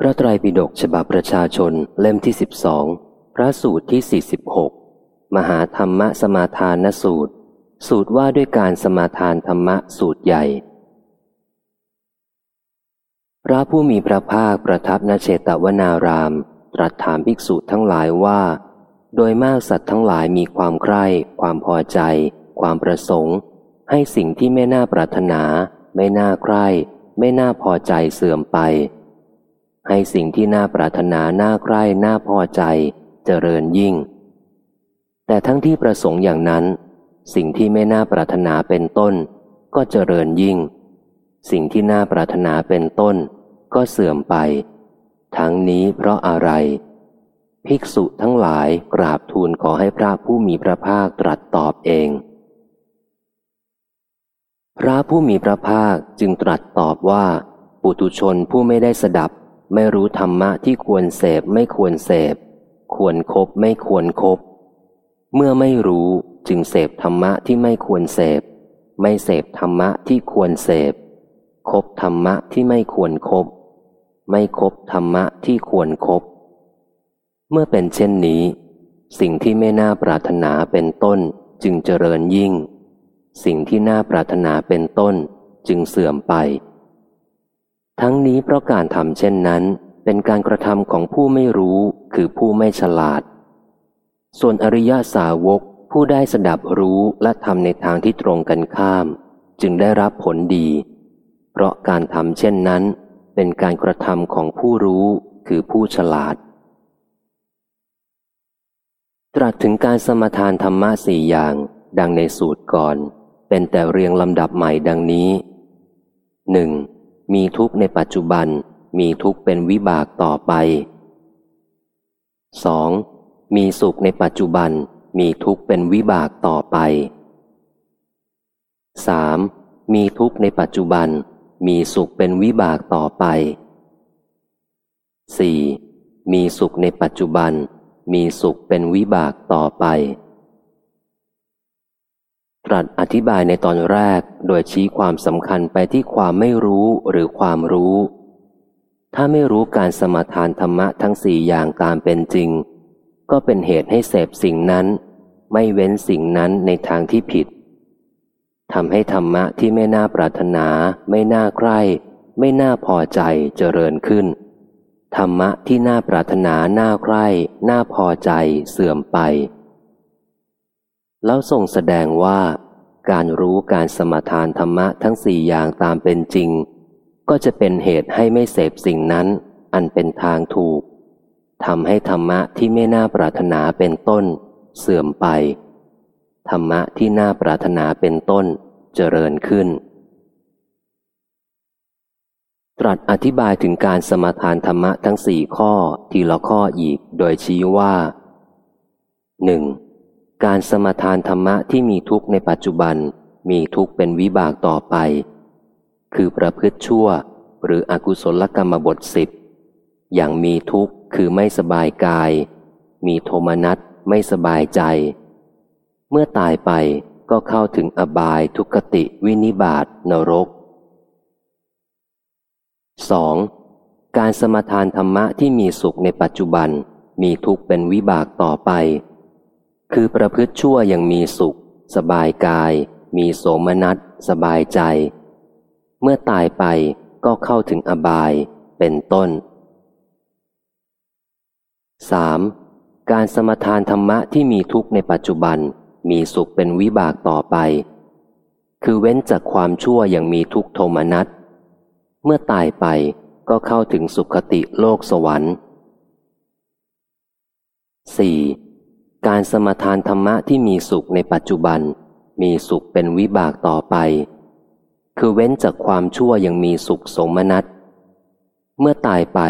พระไตรปิฎกฉบับประชาชนเล่มที่สิบสองพระสูตรที่สี่สิบหกมหาธรรมสมาทานสูตร สูตรว่าด้วยการสมาทานธรรมะสูตรใหญ่ พระผู้มีพระภาคประทับนเชตวนาราม ตรัสถามภิกษุทั้งหลายว่า โดยมากสัตว์ทั้งหลายมีความใคร่ความพอใจ ความประสงค์ ให้สิ่งที่ไม่น่าปรารถนา ไม่น่าใคร่ ไม่น่าพอใจเสื่อมไป ให้สิ่งที่น่าปรารถนาน่าใคร่น่าพอใจ เจริญยิ่ง แต่ทั้งที่ประสงค์อย่างนั้น สิ่งที่ไม่น่าปรารถนาเป็นต้น ก็เจริญยิ่ง สิ่งที่น่าปรารถนาเป็นต้น ก็เสื่อมไป ทั้งนี้เพราะอะไร ภิกษุทั้งหลายกราบทูลขอให้พระผู้มีพระภาคตรัสตอบเอง พระผู้มีพระภาคจึงตรัสตอบว่า ปุตุชนผู้ไม่ได้สดับ ไม่รู้ธรรมะที่ควรเสพไม่ควรเสพ ควรครบไม่ควรครบ เมื่อไม่รู้จึงเสพธรรมะที่ไม่ควรเสพ ไม่เสพธรรมะที่ควรเสพ คบธรรมะที่ไม่ควรครบ ไม่คบธรรมะที่ควรครบ เมื่อเป็นเช่นนี้ สิ่งที่ไม่น่าปรารถนาเป็นต้นจึงเจริญยิ่ง สิ่งที่น่าปรารถนาเป็นต้นจึงเสื่อมไป ทั้งนี้เพราะการทำเช่นนั้น เป็นการกระทำของผู้ไม่รู้คือผู้ไม่ฉลาด ส่วนอริยสาวกผู้ได้สดับรู้และทำในทางที่ตรงกันข้าม จึงได้รับผลดี เพราะการทำเช่นนั้น เป็นการกระทำของผู้รู้คือผู้ฉลาด ตรัสถึงการสมทานธรรมะสี่อย่าง ดังในสูตรก่อน เป็นแต่เรียงลำดับใหม่ดังนี้หนึ่ง มีทุกข์ในปัจจุบัน มีทุกข์เป็นวิบากต่อไป 2. มีสุขในปัจจุบัน มีทุกข์เป็นวิบากต่อไป 3. มีทุกข์ในปัจจุบัน มีสุขเป็นวิบากต่อไป 4. มีสุขในปัจจุบัน มีสุขเป็นวิบากต่อไป ตรัสอธิบายในตอนแรกโดยชี้ความสำคัญไปที่ความไม่รู้หรือความรู้ ถ้าไม่รู้การสมาทานธรรมะทั้งสี่อย่างตามเป็นจริง ก็เป็นเหตุให้เสพสิ่งนั้น ไม่เว้นสิ่งนั้นในทางที่ผิดทำให้ธรรมะที่ไม่น่าปรารถนา ไม่น่าใคร่ไม่น่าพอใจเจริญขึ้น ธรรมะที่น่าปรารถนา น่าใคร่น่าพอใจเสื่อมไป แล้วทรงแสดงว่า การรู้การสมทานธรรมะทั้งสี่อย่างตามเป็นจริง ก็จะเป็นเหตุให้ไม่เสพสิ่งนั้น อันเป็นทางถูกทำให้ธรรมะที่ไม่น่าปรารถนาเป็นต้น เสื่อมไป ธรรมะที่น่าปรารถนาเป็นต้นเจริญขึ้น ตรัสอธิบายถึงการสมทานธรรมะทั้งสี่ข้อทีละข้ออีกโดยชี้ว่าหนึ่ง การสมทานธรรมะที่มีทุกข์ในปัจจุบันมีทุกข์เป็นวิบากต่อไป คือประพฤติชั่วหรืออกุศลกรรมบทสิบอย่างมีทุกข์คือไม่สบายกาย มีโทมนัสไม่สบายใจ เมื่อตายไปก็เข้าถึงอบายทุกติวินิบาตนรก 2. การสมทานธรรมะที่มีสุขในปัจจุบันมีทุกข์เป็นวิบากต่อไป คือประพฤติชั่วยังมีสุข สบายกาย มีโสมนัสสบายใจ เมื่อตายไปก็เข้าถึงอบายเป็นต้น 3. การสมทานธรรมะที่มีทุกข์ในปัจจุบัน มีสุขเป็นวิบากต่อไป คือเว้นจากความชั่วยังมีทุกโทมนัสเมื่อตายไปก็เข้าถึงสุขติโลกสวรรค์ 4. การสมทานธรรมะที่มีสุขในปัจจุบัน มีสุขเป็นวิบากต่อไป คือเว้นจากความชั่วยังมีสุขสมนัตเมื่อตายไป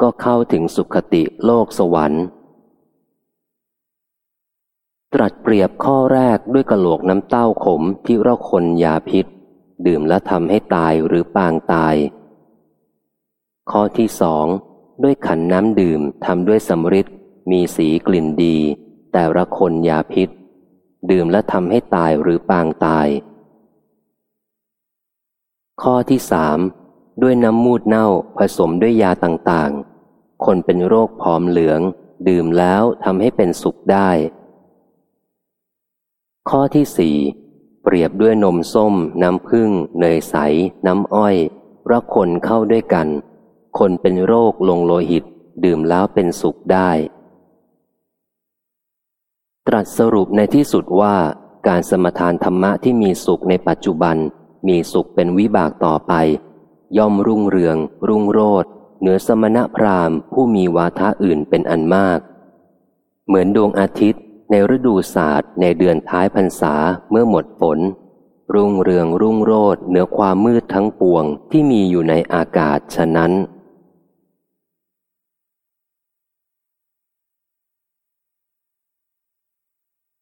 ก็เข้าถึงสุขติโลกสวรรค์ ตรัสเปรียบข้อแรกด้วยกระโหลกน้ำเต้าขมที่เราคนยาพิษ ดื่มแล้วทำให้ตายหรือปางตาย ข้อที่สองด้วยขันน้ำดื่มทำด้วยสำริดมีสีกลิ่นดี แต่ละคนยาพิษ ดื่มและทำให้ตายหรือปางตาย ข้อที่สามด้วยน้ำมูดเน่าผสมด้วยยาต่างๆ คนเป็นโรคผอมเหลือง ดื่มแล้วทำให้เป็นสุขได้ ข้อที่สี่เปรียบด้วยนมส้ม น้ำผึ้งเนยใส น้ำอ้อยระคนเข้าด้วยกัน คนเป็นโรคลงโลหิต ดื่มแล้วเป็นสุขได้ ตรัสสรุปในที่สุดว่าการสมทานธรรมะที่มีสุขในปัจจุบัน มีสุขเป็นวิบากต่อไป ย่อมรุ่งเรือง รุ่งโรดเหนือสมณะพราหมณ์ผู้มีวาทะอื่นเป็นอันมาก เหมือนดวงอาทิตย์ ในฤดูศาสตร์ ในเดือนท้ายพรรษาเมื่อหมดฝน รุ่งเรืองรุ่งโรดเหนือความมืดทั้งปวงที่มีอยู่ในอากาศฉะนั้น